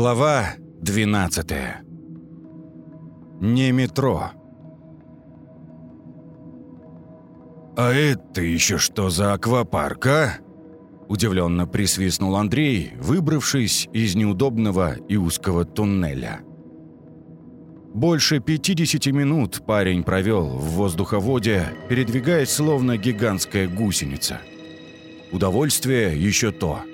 Глава 12 Не метро. «А это еще что за аквапарк, а?» Удивленно присвистнул Андрей, выбравшись из неудобного и узкого туннеля. Больше 50 минут парень провел в воздуховоде, передвигаясь словно гигантская гусеница. Удовольствие еще то –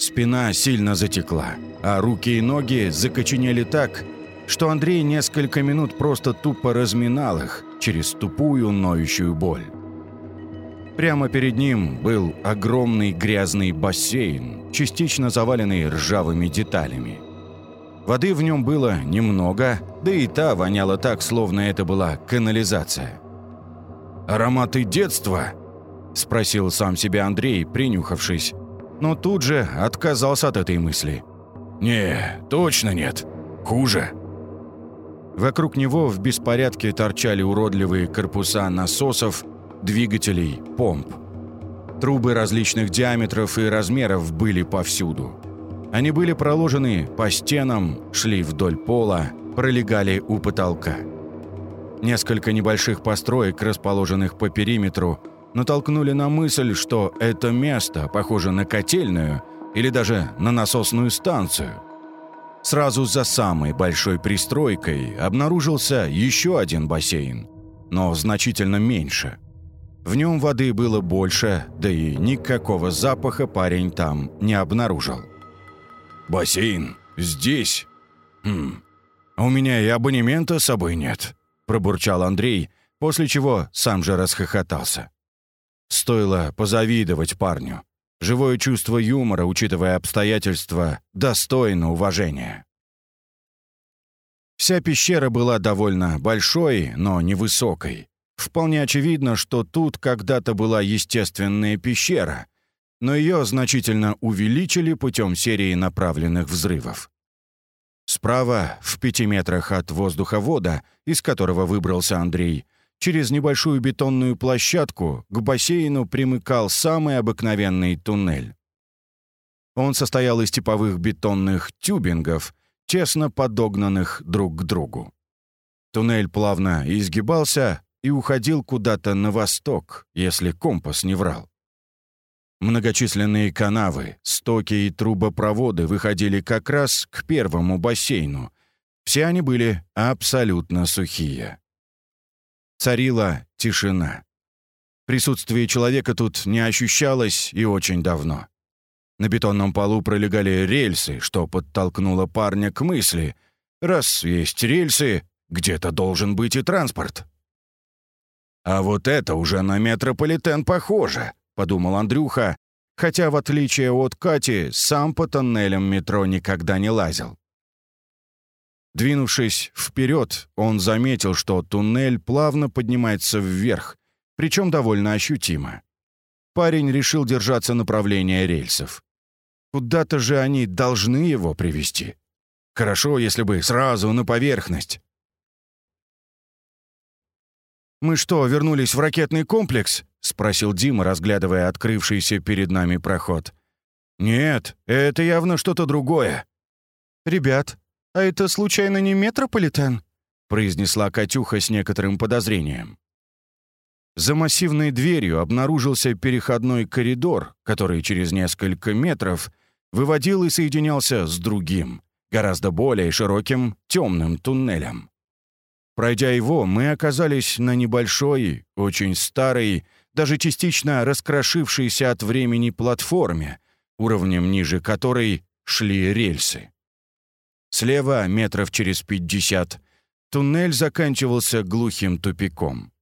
Спина сильно затекла, а руки и ноги закоченели так, что Андрей несколько минут просто тупо разминал их через тупую ноющую боль. Прямо перед ним был огромный грязный бассейн, частично заваленный ржавыми деталями. Воды в нем было немного, да и та воняла так, словно это была канализация. «Ароматы детства?» – спросил сам себя Андрей, принюхавшись, но тут же отказался от этой мысли. «Не, точно нет. Хуже». Вокруг него в беспорядке торчали уродливые корпуса насосов, двигателей, помп. Трубы различных диаметров и размеров были повсюду. Они были проложены по стенам, шли вдоль пола, пролегали у потолка. Несколько небольших построек, расположенных по периметру, натолкнули на мысль, что это место похоже на котельную или даже на насосную станцию. Сразу за самой большой пристройкой обнаружился еще один бассейн, но значительно меньше. В нем воды было больше, да и никакого запаха парень там не обнаружил. «Бассейн? Здесь? Хм, у меня и абонемента с собой нет», – пробурчал Андрей, после чего сам же расхохотался. Стоило позавидовать парню. Живое чувство юмора, учитывая обстоятельства, достойно уважения. Вся пещера была довольно большой, но невысокой. Вполне очевидно, что тут когда-то была естественная пещера, но ее значительно увеличили путем серии направленных взрывов. Справа, в пяти метрах от воздуховода, из которого выбрался Андрей, Через небольшую бетонную площадку к бассейну примыкал самый обыкновенный туннель. Он состоял из типовых бетонных тюбингов, тесно подогнанных друг к другу. Туннель плавно изгибался и уходил куда-то на восток, если компас не врал. Многочисленные канавы, стоки и трубопроводы выходили как раз к первому бассейну. Все они были абсолютно сухие. Царила тишина. Присутствие человека тут не ощущалось и очень давно. На бетонном полу пролегали рельсы, что подтолкнуло парня к мысли. Раз есть рельсы, где-то должен быть и транспорт. «А вот это уже на метрополитен похоже», — подумал Андрюха, хотя, в отличие от Кати, сам по тоннелям метро никогда не лазил. Двинувшись вперед, он заметил, что туннель плавно поднимается вверх, причем довольно ощутимо. Парень решил держаться направления рельсов. Куда-то же они должны его привести. Хорошо, если бы сразу на поверхность. «Мы что, вернулись в ракетный комплекс?» — спросил Дима, разглядывая открывшийся перед нами проход. «Нет, это явно что-то другое». «Ребят, «А это, случайно, не метрополитен?» — произнесла Катюха с некоторым подозрением. За массивной дверью обнаружился переходной коридор, который через несколько метров выводил и соединялся с другим, гораздо более широким темным туннелем. Пройдя его, мы оказались на небольшой, очень старой, даже частично раскрошившейся от времени платформе, уровнем ниже которой шли рельсы. Слева, метров через пятьдесят, туннель заканчивался глухим тупиком.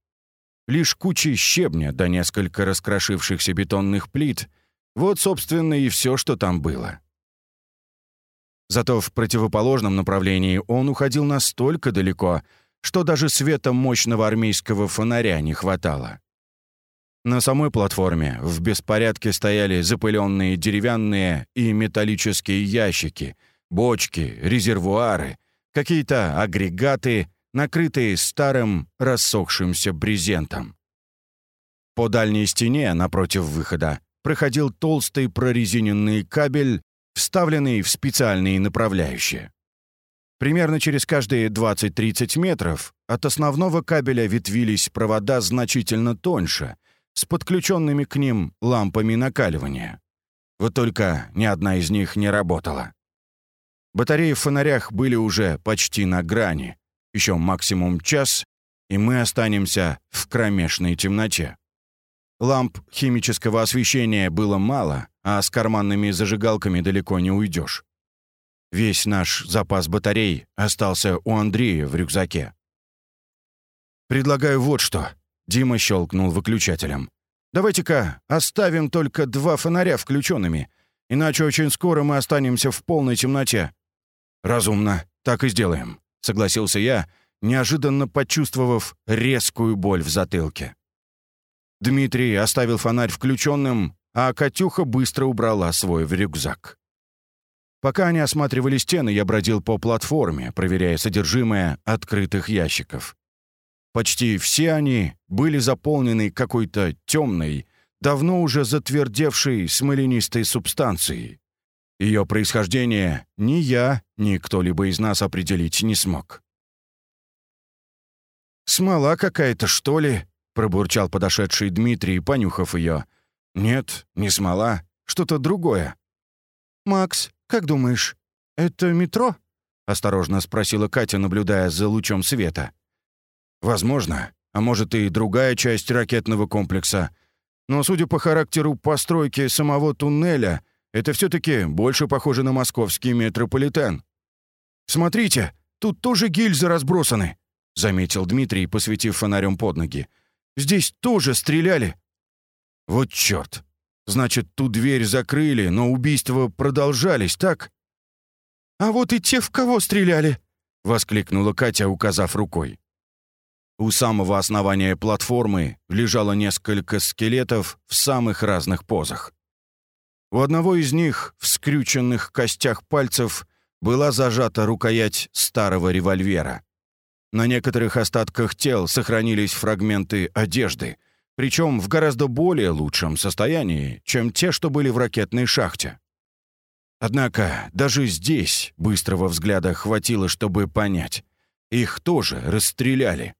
Лишь кучи щебня да несколько раскрошившихся бетонных плит — вот, собственно, и все, что там было. Зато в противоположном направлении он уходил настолько далеко, что даже света мощного армейского фонаря не хватало. На самой платформе в беспорядке стояли запыленные деревянные и металлические ящики — бочки, резервуары, какие-то агрегаты, накрытые старым рассохшимся брезентом. По дальней стене, напротив выхода, проходил толстый прорезиненный кабель, вставленный в специальные направляющие. Примерно через каждые 20-30 метров от основного кабеля ветвились провода значительно тоньше, с подключенными к ним лампами накаливания. Вот только ни одна из них не работала. Батареи в фонарях были уже почти на грани. Еще максимум час, и мы останемся в кромешной темноте. Ламп химического освещения было мало, а с карманными зажигалками далеко не уйдешь. Весь наш запас батарей остался у Андрея в рюкзаке. «Предлагаю вот что», — Дима щелкнул выключателем. «Давайте-ка оставим только два фонаря включенными, иначе очень скоро мы останемся в полной темноте». «Разумно, так и сделаем», — согласился я, неожиданно почувствовав резкую боль в затылке. Дмитрий оставил фонарь включенным, а Катюха быстро убрала свой в рюкзак. Пока они осматривали стены, я бродил по платформе, проверяя содержимое открытых ящиков. Почти все они были заполнены какой-то темной, давно уже затвердевшей смоленистой субстанцией. Ее происхождение ни я, ни кто-либо из нас определить не смог. «Смола какая-то, что ли?» — пробурчал подошедший Дмитрий, понюхав ее. «Нет, не смола, что-то другое». «Макс, как думаешь, это метро?» — осторожно спросила Катя, наблюдая за лучом света. «Возможно, а может и другая часть ракетного комплекса. Но, судя по характеру постройки самого туннеля, это все-таки больше похоже на московский метрополитен. Смотрите, тут тоже гильзы разбросаны», — заметил Дмитрий, посветив фонарем под ноги. «Здесь тоже стреляли». «Вот черт! Значит, ту дверь закрыли, но убийства продолжались, так?» «А вот и те, в кого стреляли!» — воскликнула Катя, указав рукой. У самого основания платформы лежало несколько скелетов в самых разных позах. У одного из них, в скрюченных костях пальцев, была зажата рукоять старого револьвера. На некоторых остатках тел сохранились фрагменты одежды, причем в гораздо более лучшем состоянии, чем те, что были в ракетной шахте. Однако даже здесь быстрого взгляда хватило, чтобы понять. Их тоже расстреляли.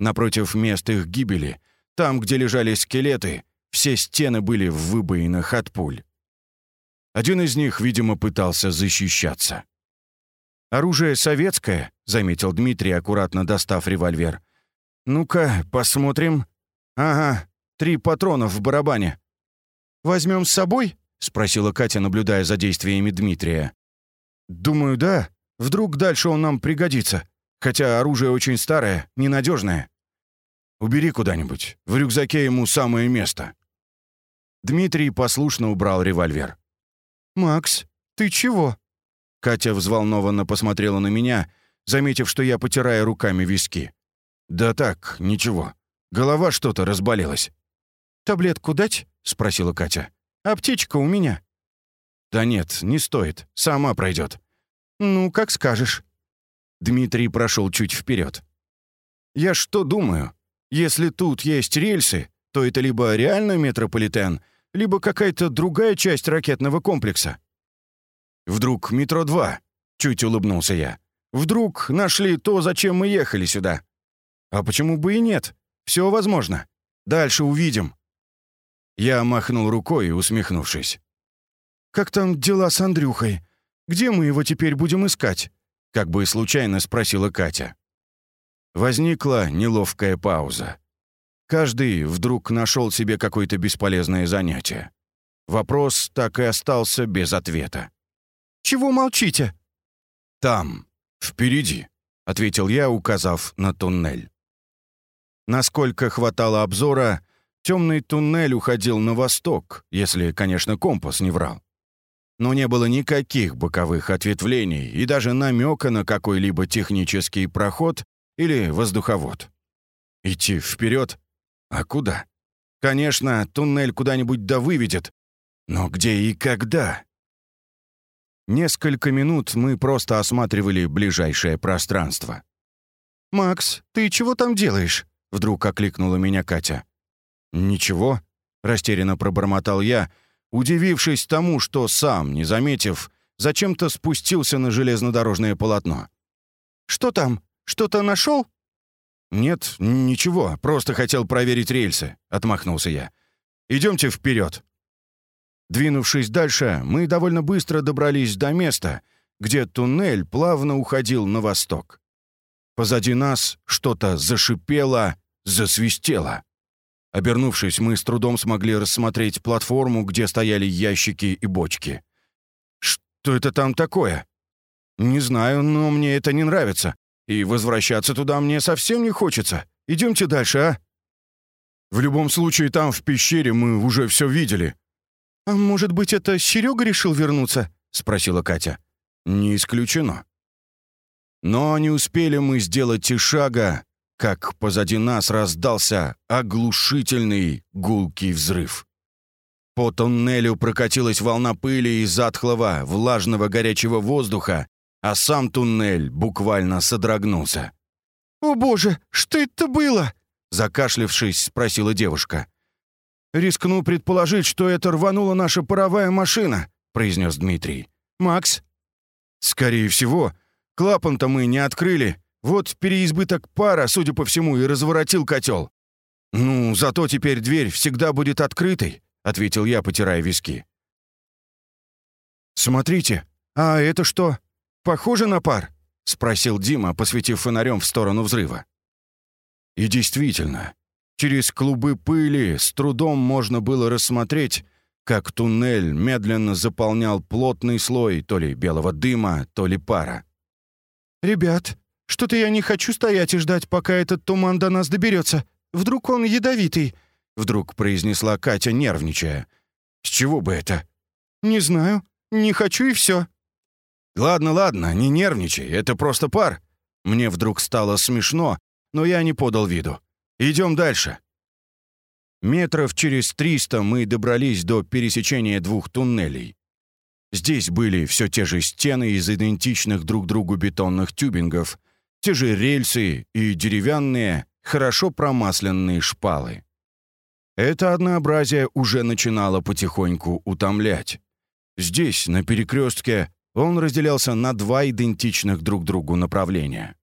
Напротив мест их гибели, там, где лежали скелеты, все стены были в выбоинах от пуль. Один из них, видимо, пытался защищаться. «Оружие советское», — заметил Дмитрий, аккуратно достав револьвер. «Ну-ка, посмотрим. Ага, три патрона в барабане». «Возьмем с собой?» — спросила Катя, наблюдая за действиями Дмитрия. «Думаю, да. Вдруг дальше он нам пригодится. Хотя оружие очень старое, ненадежное. Убери куда-нибудь. В рюкзаке ему самое место». Дмитрий послушно убрал револьвер. «Макс, ты чего?» Катя взволнованно посмотрела на меня, заметив, что я потираю руками виски. «Да так, ничего. Голова что-то разболелась». «Таблетку дать?» — спросила Катя. «Аптечка у меня». «Да нет, не стоит. Сама пройдет». «Ну, как скажешь». Дмитрий прошел чуть вперед. «Я что думаю? Если тут есть рельсы, то это либо реально метрополитен, либо какая-то другая часть ракетного комплекса. Вдруг метро-2?» — чуть улыбнулся я. «Вдруг нашли то, зачем мы ехали сюда?» «А почему бы и нет? Все возможно. Дальше увидим». Я махнул рукой, усмехнувшись. «Как там дела с Андрюхой? Где мы его теперь будем искать?» Как бы случайно спросила Катя. Возникла неловкая пауза. Каждый вдруг нашел себе какое-то бесполезное занятие. Вопрос так и остался без ответа. Чего молчите?» «Там, впереди», — ответил я, указав на туннель. Насколько хватало обзора, темный туннель уходил на восток, если, конечно, компас не врал. Но не было никаких боковых ответвлений и даже намека на какой-либо технический проход или воздуховод. Идти вперед? А куда? Конечно, туннель куда-нибудь да выведет. Но где и когда? Несколько минут мы просто осматривали ближайшее пространство. «Макс, ты чего там делаешь?» — вдруг окликнула меня Катя. «Ничего», — растерянно пробормотал я, удивившись тому, что сам, не заметив, зачем-то спустился на железнодорожное полотно. «Что там? Что-то нашел?» «Нет, ничего, просто хотел проверить рельсы», — отмахнулся я. «Идемте вперед». Двинувшись дальше, мы довольно быстро добрались до места, где туннель плавно уходил на восток. Позади нас что-то зашипело, засвистело. Обернувшись, мы с трудом смогли рассмотреть платформу, где стояли ящики и бочки. «Что это там такое?» «Не знаю, но мне это не нравится. И возвращаться туда мне совсем не хочется. Идемте дальше, а?» «В любом случае, там, в пещере, мы уже все видели». «А может быть, это Серега решил вернуться?» — спросила Катя. «Не исключено». Но не успели мы сделать и шага, как позади нас раздался оглушительный гулкий взрыв. По туннелю прокатилась волна пыли и затхлого, влажного горячего воздуха, а сам туннель буквально содрогнулся. «О боже, что это было?» Закашлившись, спросила девушка. «Рискну предположить, что это рванула наша паровая машина», произнес Дмитрий. «Макс?» «Скорее всего. Клапан-то мы не открыли. Вот переизбыток пара, судя по всему, и разворотил котел. «Ну, зато теперь дверь всегда будет открытой», — ответил я, потирая виски. «Смотрите, а это что?» Похоже на пар?» — спросил Дима, посветив фонарем в сторону взрыва. И действительно, через клубы пыли с трудом можно было рассмотреть, как туннель медленно заполнял плотный слой то ли белого дыма, то ли пара. «Ребят, что-то я не хочу стоять и ждать, пока этот туман до нас доберется. Вдруг он ядовитый?» — вдруг произнесла Катя, нервничая. «С чего бы это?» «Не знаю. Не хочу и все. «Ладно, ладно, не нервничай, это просто пар». Мне вдруг стало смешно, но я не подал виду. «Идем дальше». Метров через триста мы добрались до пересечения двух туннелей. Здесь были все те же стены из идентичных друг другу бетонных тюбингов, те же рельсы и деревянные, хорошо промасленные шпалы. Это однообразие уже начинало потихоньку утомлять. Здесь, на перекрестке, он разделялся на два идентичных друг другу направления.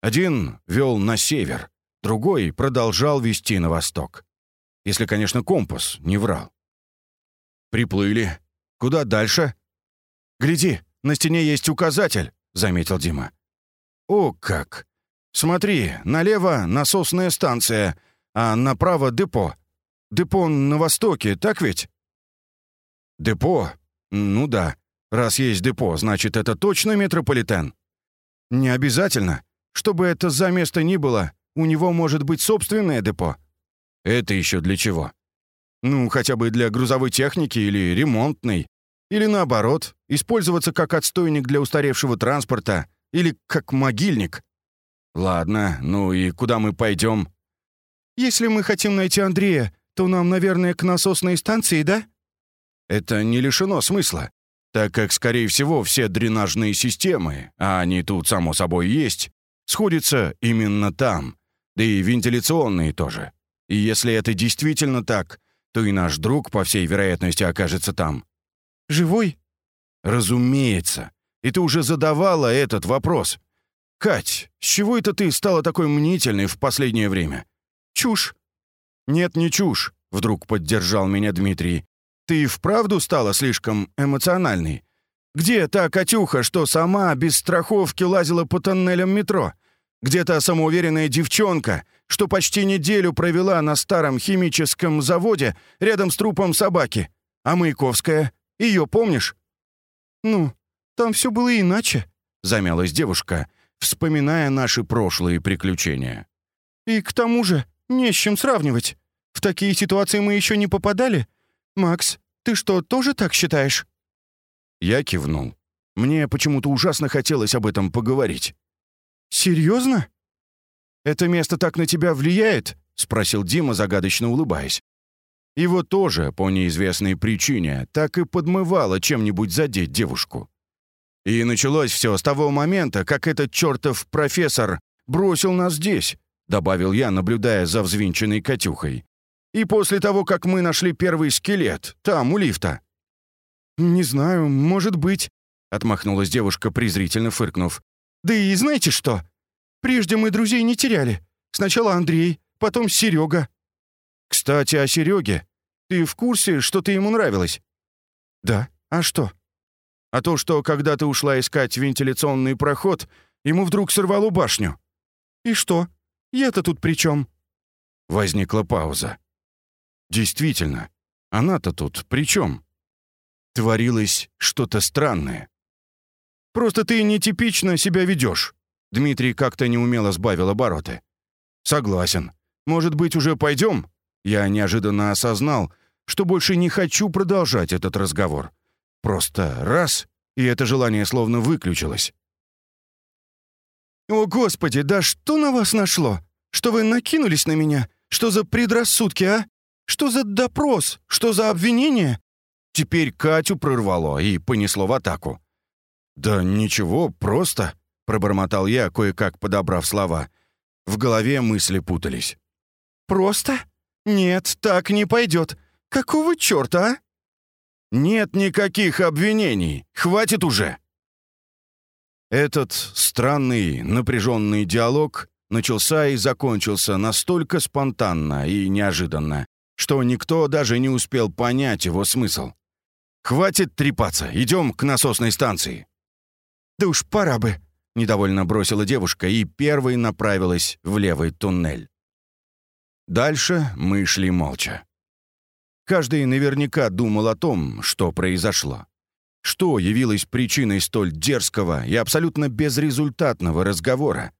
Один вел на север, другой продолжал вести на восток. Если, конечно, компас не врал. «Приплыли. Куда дальше?» «Гляди, на стене есть указатель», — заметил Дима. «О как! Смотри, налево насосная станция, а направо депо. Депо на востоке, так ведь?» «Депо? Ну да. Раз есть депо, значит, это точно метрополитен? Не обязательно. Чтобы это за место ни было, у него может быть собственное депо. Это еще для чего? Ну, хотя бы для грузовой техники или ремонтной. Или наоборот, использоваться как отстойник для устаревшего транспорта или как могильник. Ладно, ну и куда мы пойдем? Если мы хотим найти Андрея, то нам, наверное, к насосной станции, да? Это не лишено смысла так как, скорее всего, все дренажные системы, а они тут, само собой, есть, сходятся именно там, да и вентиляционные тоже. И если это действительно так, то и наш друг, по всей вероятности, окажется там. Живой? Разумеется. И ты уже задавала этот вопрос. Кать, с чего это ты стала такой мнительной в последнее время? Чушь. Нет, не чушь, вдруг поддержал меня Дмитрий. Ты вправду стала слишком эмоциональной? Где та Катюха, что сама без страховки лазила по тоннелям метро? Где та самоуверенная девчонка, что почти неделю провела на старом химическом заводе рядом с трупом собаки? А Маяковская? Ее помнишь?» «Ну, там все было иначе», — замялась девушка, вспоминая наши прошлые приключения. «И к тому же не с чем сравнивать. В такие ситуации мы еще не попадали. «Макс, ты что, тоже так считаешь?» Я кивнул. Мне почему-то ужасно хотелось об этом поговорить. «Серьезно?» «Это место так на тебя влияет?» — спросил Дима, загадочно улыбаясь. Его тоже, по неизвестной причине, так и подмывало чем-нибудь задеть девушку. И началось все с того момента, как этот чертов профессор бросил нас здесь, добавил я, наблюдая за взвинченной Катюхой. И после того, как мы нашли первый скелет, там, у лифта». «Не знаю, может быть», — отмахнулась девушка, презрительно фыркнув. «Да и знаете что? Прежде мы друзей не теряли. Сначала Андрей, потом Серега». «Кстати, о Сереге. Ты в курсе, что ты ему нравилась?» «Да. А что?» «А то, что, когда ты ушла искать вентиляционный проход, ему вдруг сорвало башню». «И что? Я-то тут при чем?» Возникла пауза. «Действительно, она-то тут при чем?» Творилось что-то странное. «Просто ты нетипично себя ведешь», — Дмитрий как-то неумело сбавил обороты. «Согласен. Может быть, уже пойдем?» Я неожиданно осознал, что больше не хочу продолжать этот разговор. Просто раз, и это желание словно выключилось. «О, Господи, да что на вас нашло? Что вы накинулись на меня? Что за предрассудки, а? Что за допрос? Что за обвинение?» Теперь Катю прорвало и понесло в атаку. «Да ничего, просто», — пробормотал я, кое-как подобрав слова. В голове мысли путались. «Просто? Нет, так не пойдет. Какого черта, а?» «Нет никаких обвинений. Хватит уже!» Этот странный, напряженный диалог начался и закончился настолько спонтанно и неожиданно, что никто даже не успел понять его смысл. «Хватит трепаться, идем к насосной станции». «Да уж пора бы», — недовольно бросила девушка и первой направилась в левый туннель. Дальше мы шли молча. Каждый наверняка думал о том, что произошло. Что явилось причиной столь дерзкого и абсолютно безрезультатного разговора?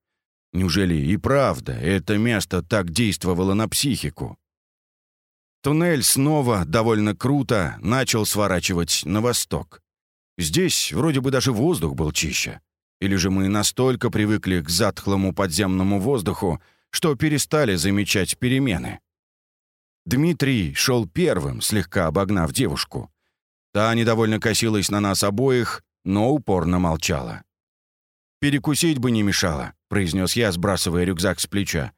Неужели и правда это место так действовало на психику? Туннель снова довольно круто начал сворачивать на восток. Здесь вроде бы даже воздух был чище. Или же мы настолько привыкли к затхлому подземному воздуху, что перестали замечать перемены. Дмитрий шел первым, слегка обогнав девушку. Та недовольно косилась на нас обоих, но упорно молчала. «Перекусить бы не мешало», — произнес я, сбрасывая рюкзак с плеча.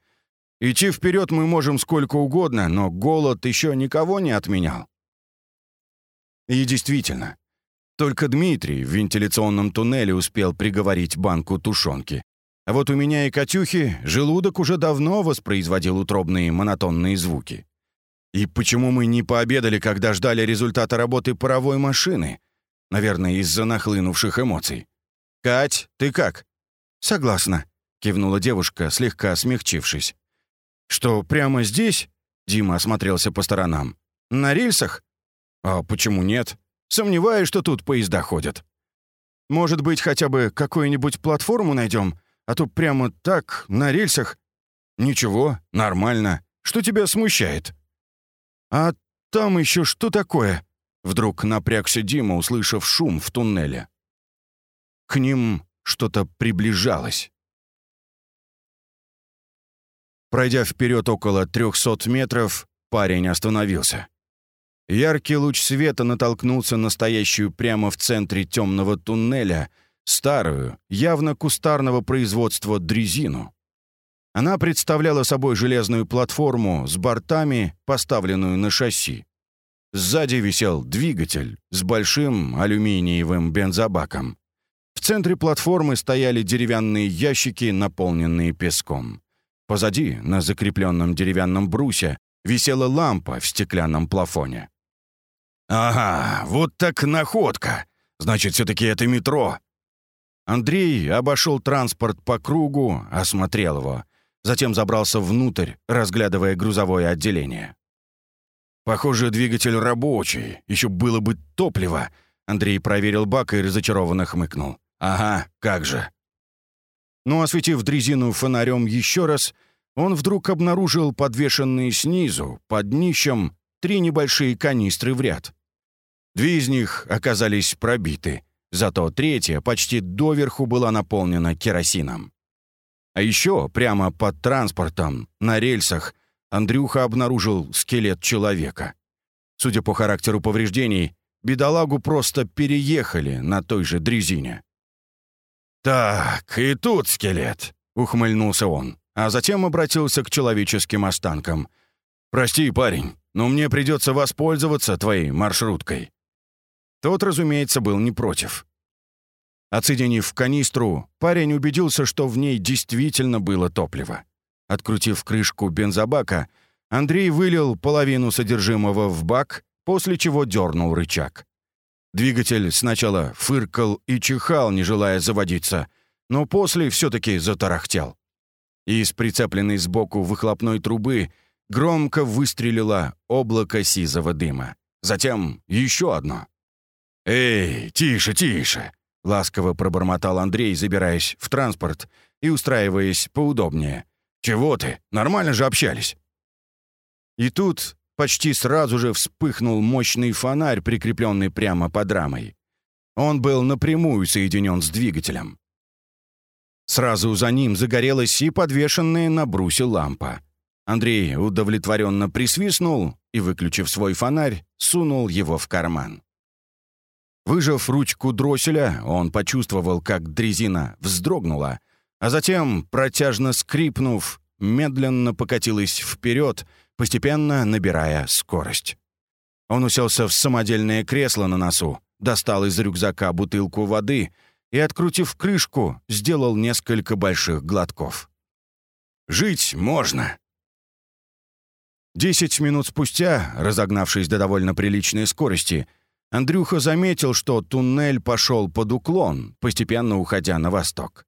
«Идти вперед мы можем сколько угодно, но голод еще никого не отменял». И действительно, только Дмитрий в вентиляционном туннеле успел приговорить банку тушенки. А вот у меня и Катюхи желудок уже давно воспроизводил утробные монотонные звуки. И почему мы не пообедали, когда ждали результата работы паровой машины? Наверное, из-за нахлынувших эмоций. «Кать, ты как?» «Согласна», — кивнула девушка, слегка смягчившись. «Что, прямо здесь?» — Дима осмотрелся по сторонам. «На рельсах?» «А почему нет? Сомневаюсь, что тут поезда ходят». «Может быть, хотя бы какую-нибудь платформу найдем, а то прямо так, на рельсах...» «Ничего, нормально. Что тебя смущает?» «А там еще что такое?» Вдруг напрягся Дима, услышав шум в туннеле. К ним что-то приближалось. Пройдя вперед около 300 метров, парень остановился. Яркий луч света натолкнулся на стоящую прямо в центре темного туннеля старую, явно кустарного производства дрезину. Она представляла собой железную платформу с бортами, поставленную на шасси. Сзади висел двигатель с большим алюминиевым бензобаком. В центре платформы стояли деревянные ящики, наполненные песком. Позади, на закрепленном деревянном брусе, висела лампа в стеклянном плафоне. «Ага, вот так находка! Значит, все-таки это метро!» Андрей обошел транспорт по кругу, осмотрел его — затем забрался внутрь, разглядывая грузовое отделение. «Похоже, двигатель рабочий, еще было бы топливо», Андрей проверил бак и разочарованно хмыкнул. «Ага, как же». Но осветив дрезину фонарем еще раз, он вдруг обнаружил подвешенные снизу, под днищем, три небольшие канистры в ряд. Две из них оказались пробиты, зато третья почти доверху была наполнена керосином. А еще прямо под транспортом, на рельсах, Андрюха обнаружил скелет человека. Судя по характеру повреждений, бедолагу просто переехали на той же дрезине. «Так, и тут скелет», — ухмыльнулся он, а затем обратился к человеческим останкам. «Прости, парень, но мне придется воспользоваться твоей маршруткой». Тот, разумеется, был не против. Отсоединив канистру, парень убедился, что в ней действительно было топливо. Открутив крышку бензобака, Андрей вылил половину содержимого в бак, после чего дернул рычаг. Двигатель сначала фыркал и чихал, не желая заводиться, но после все-таки затарахтел. Из прицепленной сбоку выхлопной трубы громко выстрелило облако сизого дыма. Затем еще одно. «Эй, тише, тише!» — ласково пробормотал Андрей, забираясь в транспорт и устраиваясь поудобнее. «Чего ты? Нормально же общались». И тут почти сразу же вспыхнул мощный фонарь, прикрепленный прямо под рамой. Он был напрямую соединен с двигателем. Сразу за ним загорелась и подвешенная на брусе лампа. Андрей удовлетворенно присвистнул и, выключив свой фонарь, сунул его в карман. Выжав ручку дросселя, он почувствовал, как дрезина вздрогнула, а затем, протяжно скрипнув, медленно покатилась вперед, постепенно набирая скорость. Он уселся в самодельное кресло на носу, достал из рюкзака бутылку воды и, открутив крышку, сделал несколько больших глотков. «Жить можно!» Десять минут спустя, разогнавшись до довольно приличной скорости, Андрюха заметил, что туннель пошел под уклон, постепенно уходя на восток.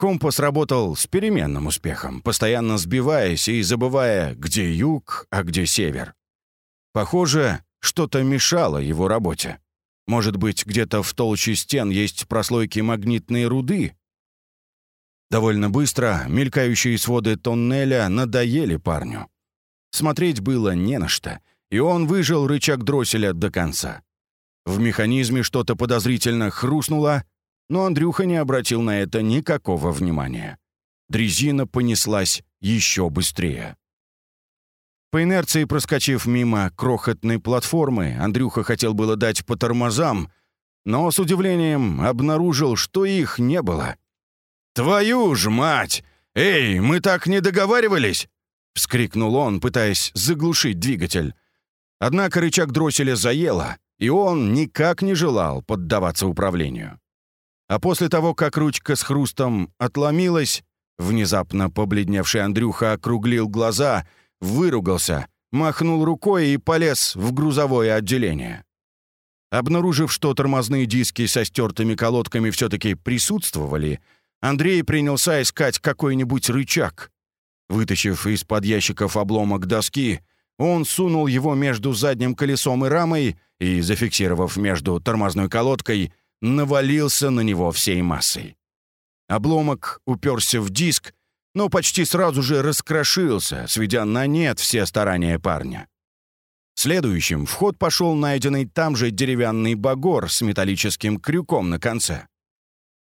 Компас работал с переменным успехом, постоянно сбиваясь и забывая, где юг, а где север. Похоже, что-то мешало его работе. Может быть, где-то в толще стен есть прослойки магнитной руды? Довольно быстро мелькающие своды тоннеля надоели парню. Смотреть было не на что, и он выжил рычаг дросселя до конца. В механизме что-то подозрительно хрустнуло, но Андрюха не обратил на это никакого внимания. Дрезина понеслась еще быстрее. По инерции проскочив мимо крохотной платформы, Андрюха хотел было дать по тормозам, но с удивлением обнаружил, что их не было. «Твою ж мать! Эй, мы так не договаривались!» — вскрикнул он, пытаясь заглушить двигатель. Однако рычаг дросселя заело, и он никак не желал поддаваться управлению. А после того, как ручка с хрустом отломилась, внезапно побледневший Андрюха округлил глаза, выругался, махнул рукой и полез в грузовое отделение. Обнаружив, что тормозные диски со стертыми колодками все-таки присутствовали, Андрей принялся искать какой-нибудь рычаг. Вытащив из-под ящиков обломок доски, он сунул его между задним колесом и рамой и, зафиксировав между тормозной колодкой, навалился на него всей массой. Обломок уперся в диск, но почти сразу же раскрошился, сведя на нет все старания парня. Следующим в ход пошел найденный там же деревянный багор с металлическим крюком на конце.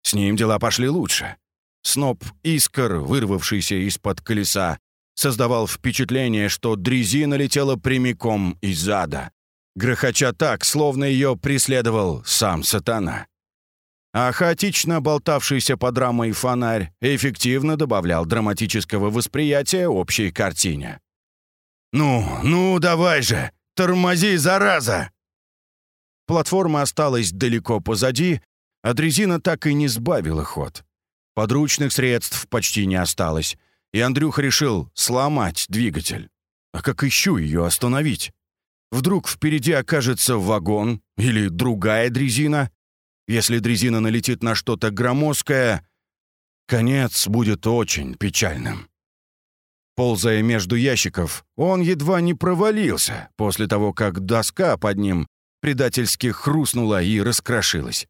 С ним дела пошли лучше. Сноп искр, вырвавшийся из-под колеса, создавал впечатление, что дрезина летела прямиком из ада, грохоча так, словно ее преследовал сам сатана. А хаотично болтавшийся под рамой фонарь эффективно добавлял драматического восприятия общей картине. «Ну, ну, давай же! Тормози, зараза!» Платформа осталась далеко позади, а дрезина так и не сбавила ход. Подручных средств почти не осталось, и Андрюха решил сломать двигатель. А как еще ее остановить? Вдруг впереди окажется вагон или другая дрезина? Если дрезина налетит на что-то громоздкое, конец будет очень печальным. Ползая между ящиков, он едва не провалился после того, как доска под ним предательски хрустнула и раскрошилась.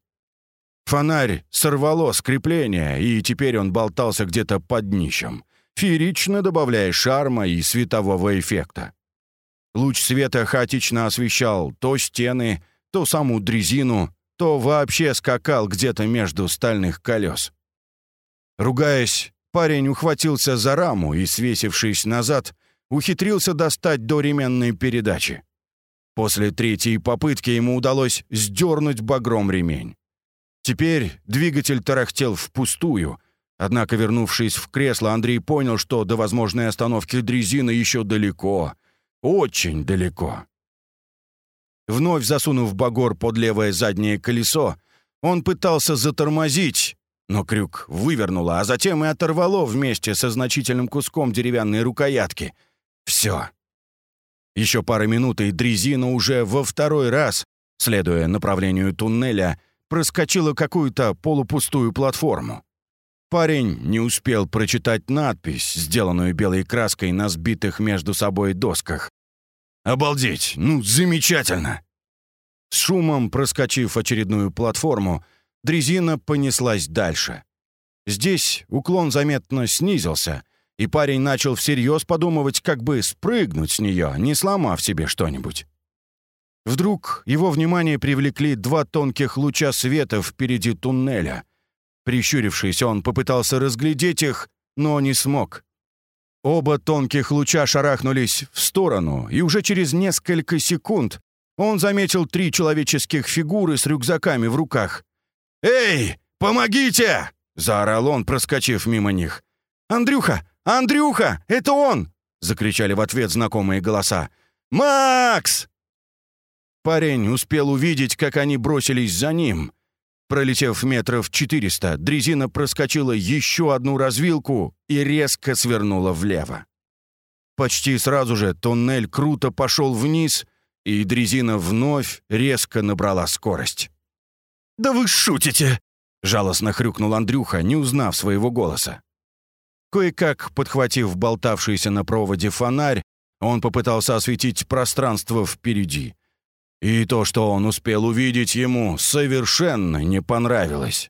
Фонарь сорвало скрепление, и теперь он болтался где-то под днищем, феерично добавляя шарма и светового эффекта. Луч света хаотично освещал то стены, то саму дрезину, то вообще скакал где-то между стальных колес. Ругаясь, парень ухватился за раму и, свесившись назад, ухитрился достать до ременной передачи. После третьей попытки ему удалось сдернуть багром ремень. Теперь двигатель тарахтел впустую, однако, вернувшись в кресло, Андрей понял, что до возможной остановки дрезины еще далеко — Очень далеко. Вновь засунув багор под левое заднее колесо, он пытался затормозить, но крюк вывернуло, а затем и оторвало вместе со значительным куском деревянной рукоятки. Все. Еще пара минут, и дрезина уже во второй раз, следуя направлению туннеля, проскочила какую-то полупустую платформу. Парень не успел прочитать надпись, сделанную белой краской на сбитых между собой досках. «Обалдеть! Ну, замечательно!» С шумом проскочив очередную платформу, дрезина понеслась дальше. Здесь уклон заметно снизился, и парень начал всерьез подумывать, как бы спрыгнуть с нее, не сломав себе что-нибудь. Вдруг его внимание привлекли два тонких луча света впереди туннеля. Прищурившись, он попытался разглядеть их, но не смог. Оба тонких луча шарахнулись в сторону, и уже через несколько секунд он заметил три человеческих фигуры с рюкзаками в руках. «Эй, помогите!» — заорал он, проскочив мимо них. «Андрюха! Андрюха! Это он!» — закричали в ответ знакомые голоса. «Макс!» Парень успел увидеть, как они бросились за ним. Пролетев метров четыреста, дрезина проскочила еще одну развилку и резко свернула влево. Почти сразу же туннель круто пошел вниз, и дрезина вновь резко набрала скорость. «Да вы шутите!» — жалостно хрюкнул Андрюха, не узнав своего голоса. Кое-как, подхватив болтавшийся на проводе фонарь, он попытался осветить пространство впереди. И то, что он успел увидеть ему, совершенно не понравилось.